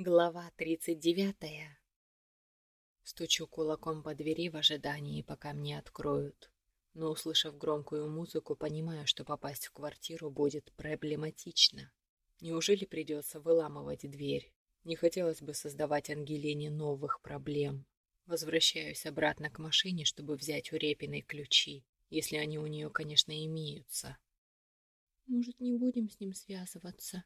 Глава тридцать девятая. Стучу кулаком по двери в ожидании, пока мне откроют. Но, услышав громкую музыку, понимаю, что попасть в квартиру будет проблематично. Неужели придется выламывать дверь? Не хотелось бы создавать Ангелине новых проблем. Возвращаюсь обратно к машине, чтобы взять у Репиной ключи, если они у нее, конечно, имеются. «Может, не будем с ним связываться?»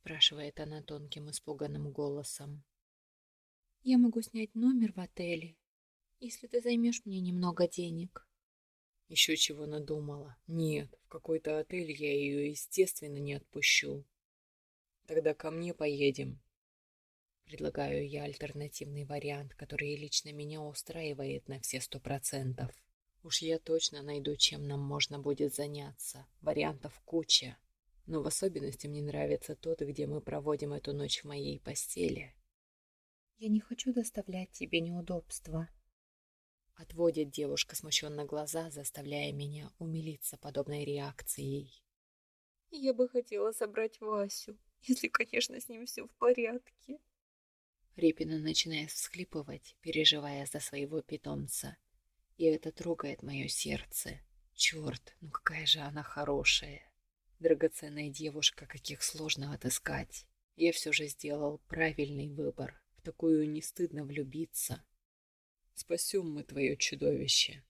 Спрашивает она тонким испуганным голосом. Я могу снять номер в отеле, если ты займешь мне немного денег. Еще чего надумала? Нет, в какой-то отель я ее, естественно, не отпущу. Тогда ко мне поедем. Предлагаю я альтернативный вариант, который лично меня устраивает на все сто процентов. Уж я точно найду, чем нам можно будет заняться. Вариантов куча но в особенности мне нравится тот, где мы проводим эту ночь в моей постели. Я не хочу доставлять тебе неудобства. Отводит девушка смущенно глаза, заставляя меня умилиться подобной реакцией. Я бы хотела собрать Васю, если, конечно, с ним все в порядке. Репина начинает всхлипывать, переживая за своего питомца. И это трогает мое сердце. Черт, ну какая же она хорошая. Драгоценная девушка, каких сложно отыскать. Я все же сделал правильный выбор. В такую не стыдно влюбиться. Спасем мы твое чудовище.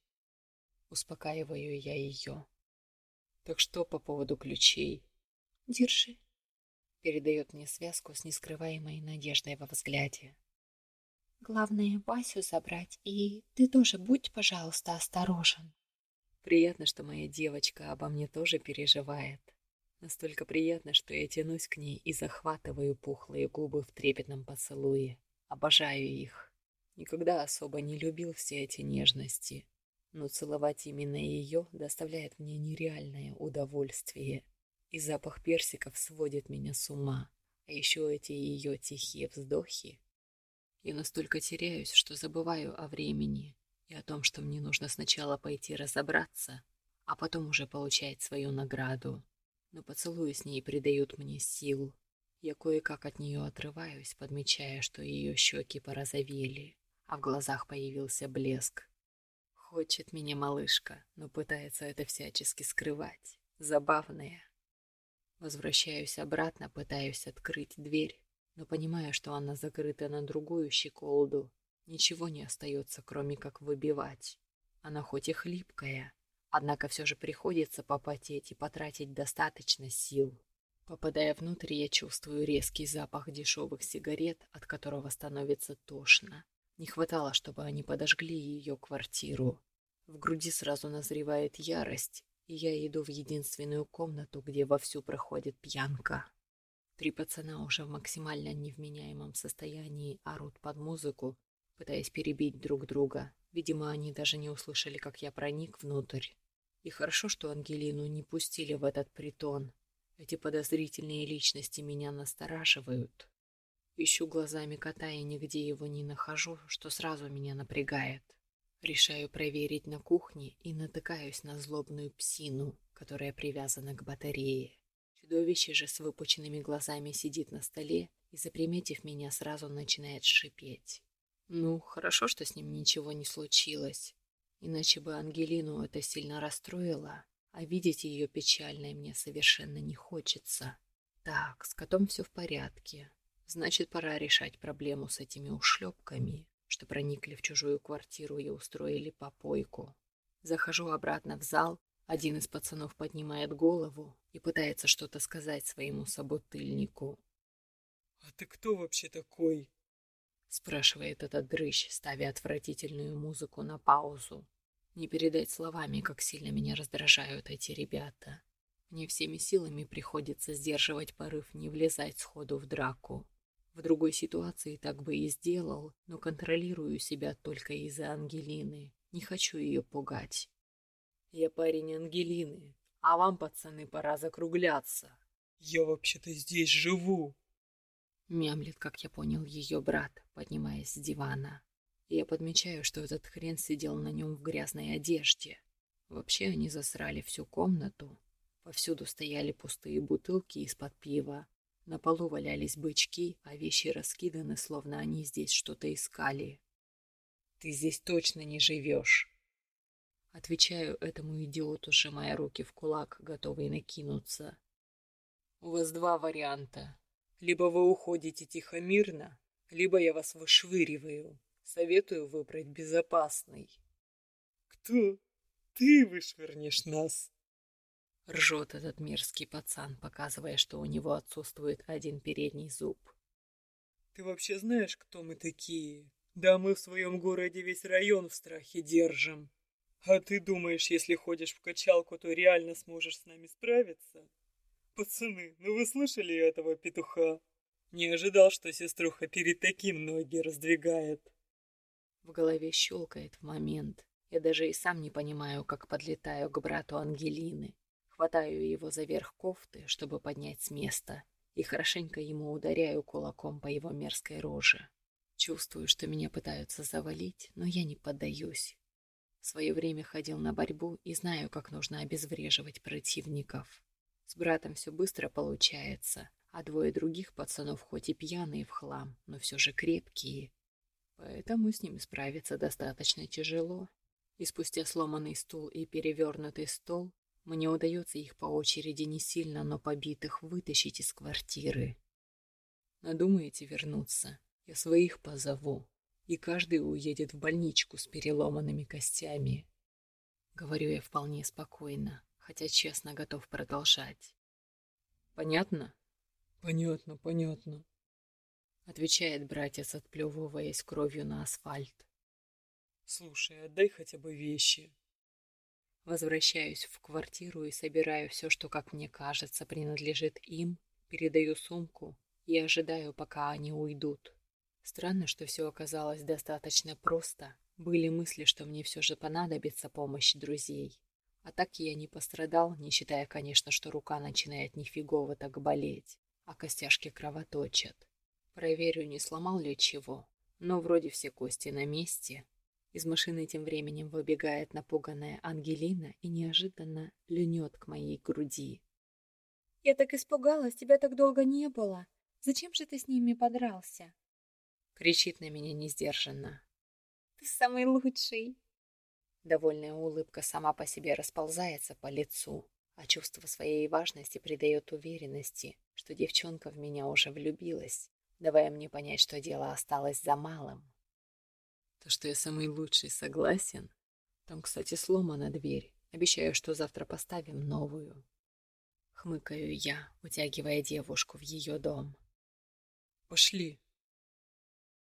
Успокаиваю я ее. Так что по поводу ключей? Держи. Передает мне связку с нескрываемой надеждой во взгляде. Главное, Васю забрать, и ты тоже будь, пожалуйста, осторожен. Приятно, что моя девочка обо мне тоже переживает. Настолько приятно, что я тянусь к ней и захватываю пухлые губы в трепетном поцелуе. Обожаю их. Никогда особо не любил все эти нежности, но целовать именно ее доставляет мне нереальное удовольствие. И запах персиков сводит меня с ума. А еще эти ее тихие вздохи. Я настолько теряюсь, что забываю о времени и о том, что мне нужно сначала пойти разобраться, а потом уже получать свою награду но поцелуи с ней придают мне сил. Я кое-как от нее отрываюсь, подмечая, что ее щеки порозовели, а в глазах появился блеск. Хочет меня малышка, но пытается это всячески скрывать. Забавная. Возвращаюсь обратно, пытаюсь открыть дверь, но понимаю, что она закрыта на другую щеколду. Ничего не остается, кроме как выбивать. Она хоть и хлипкая, Однако все же приходится попотеть и потратить достаточно сил. Попадая внутрь, я чувствую резкий запах дешевых сигарет, от которого становится тошно. Не хватало, чтобы они подожгли ее квартиру. В груди сразу назревает ярость, и я иду в единственную комнату, где вовсю проходит пьянка. Три пацана уже в максимально невменяемом состоянии орут под музыку, пытаясь перебить друг друга. Видимо, они даже не услышали, как я проник внутрь. И хорошо, что Ангелину не пустили в этот притон. Эти подозрительные личности меня настораживают. Ищу глазами кота и нигде его не нахожу, что сразу меня напрягает. Решаю проверить на кухне и натыкаюсь на злобную псину, которая привязана к батарее. Чудовище же с выпученными глазами сидит на столе и, заприметив меня, сразу начинает шипеть. Ну, хорошо, что с ним ничего не случилось. Иначе бы Ангелину это сильно расстроило, а видеть ее печальной мне совершенно не хочется. Так, с котом все в порядке. Значит, пора решать проблему с этими ушлепками, что проникли в чужую квартиру и устроили попойку. Захожу обратно в зал, один из пацанов поднимает голову и пытается что-то сказать своему собутыльнику. «А ты кто вообще такой?» спрашивает этот дрыщ, ставя отвратительную музыку на паузу. Не передать словами, как сильно меня раздражают эти ребята. Мне всеми силами приходится сдерживать порыв не влезать сходу в драку. В другой ситуации так бы и сделал, но контролирую себя только из-за Ангелины. Не хочу ее пугать. Я парень Ангелины, а вам, пацаны, пора закругляться. Я вообще-то здесь живу. Мямлет, как я понял, ее брат, поднимаясь с дивана. Я подмечаю, что этот хрен сидел на нем в грязной одежде. Вообще они засрали всю комнату. Повсюду стояли пустые бутылки из-под пива, На полу валялись бычки, а вещи раскиданы, словно они здесь что-то искали. «Ты здесь точно не живешь!» Отвечаю этому идиоту, сжимая руки в кулак, готовый накинуться. «У вас два варианта. Либо вы уходите тихо-мирно, либо я вас вышвыриваю. Советую выбрать безопасный». «Кто? Ты вышвырнешь нас?» Ржет этот мерзкий пацан, показывая, что у него отсутствует один передний зуб. «Ты вообще знаешь, кто мы такие? Да мы в своем городе весь район в страхе держим. А ты думаешь, если ходишь в качалку, то реально сможешь с нами справиться? Пацаны, ну вы слышали этого петуха? Не ожидал, что сеструха перед таким ноги раздвигает». В голове щелкает в момент. Я даже и сам не понимаю, как подлетаю к брату Ангелины. Хватаю его за верх кофты, чтобы поднять с места, и хорошенько ему ударяю кулаком по его мерзкой роже. Чувствую, что меня пытаются завалить, но я не поддаюсь. В свое время ходил на борьбу и знаю, как нужно обезвреживать противников. С братом все быстро получается, а двое других пацанов хоть и пьяные в хлам, но все же крепкие. Поэтому с ними справиться достаточно тяжело. И спустя сломанный стул и перевернутый стол мне удается их по очереди не сильно, но побитых вытащить из квартиры. Надумаете вернуться? Я своих позову, и каждый уедет в больничку с переломанными костями. Говорю я вполне спокойно, хотя честно готов продолжать. Понятно? Понятно, понятно. Отвечает братец, отплевываясь кровью на асфальт. Слушай, отдай хотя бы вещи. Возвращаюсь в квартиру и собираю все, что, как мне кажется, принадлежит им, передаю сумку и ожидаю, пока они уйдут. Странно, что все оказалось достаточно просто. Были мысли, что мне все же понадобится помощь друзей. А так я не пострадал, не считая, конечно, что рука начинает нифигово так болеть, а костяшки кровоточат. Проверю, не сломал ли чего. Но вроде все кости на месте, из машины тем временем выбегает напуганная Ангелина и неожиданно льнет к моей груди. «Я так испугалась, тебя так долго не было. Зачем же ты с ними подрался?» Кричит на меня несдержанно. «Ты самый лучший!» Довольная улыбка сама по себе расползается по лицу, а чувство своей важности придает уверенности, что девчонка в меня уже влюбилась, давая мне понять, что дело осталось за малым. То, что я самый лучший, согласен. Там, кстати, сломана дверь. Обещаю, что завтра поставим новую. Хмыкаю я, утягивая девушку в ее дом. Пошли.